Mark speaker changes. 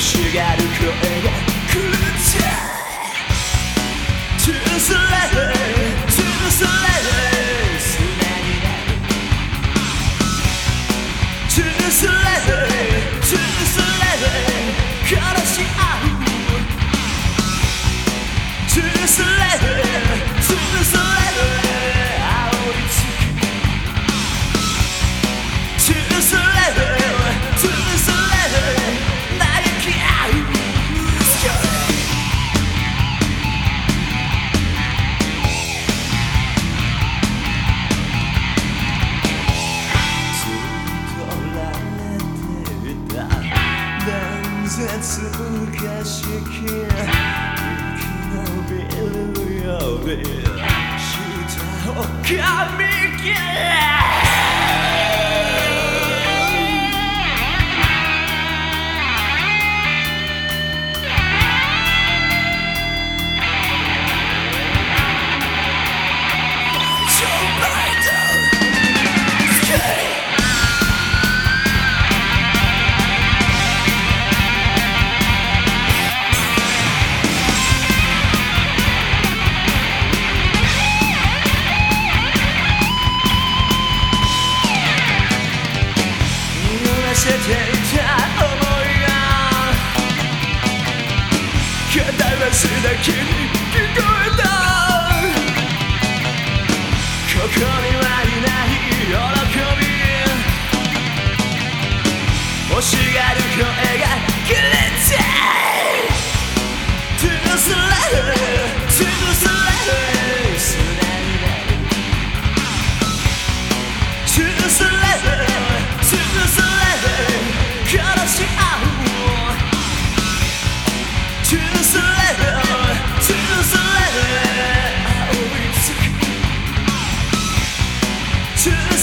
Speaker 1: しがる声が狂っちゃう Who guess you can こしがる声がクれてジー」「トゥースラブ to